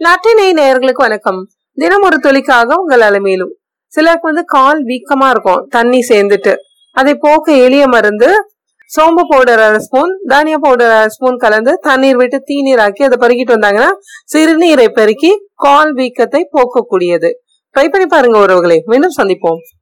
நட்டினை நேயர்களுக்கு வணக்கம். தினம் ஒரு துளிக்காக உங்கள் அலமையிலும் சிலருக்கு வந்து கால் வீக்கமா இருக்கும் தண்ணி சேர்ந்துட்டு. அதை போக்க எளிய மருந்து சோம்பு பவுடர் அரை ஸ்பூன் தானிய பவுடர் அரை ஸ்பூன் கலந்து தண்ணீர் விட்டு தீநீர் ஆக்கி அதை பருகிட்டு வந்தாங்கன்னா சிறுநீரை பெருக்கி கால் வீக்கத்தை போக்கக்கூடியது. ட்ரை பண்ணி பாருங்க உறவுகளை. மீண்டும் சந்திப்போம்.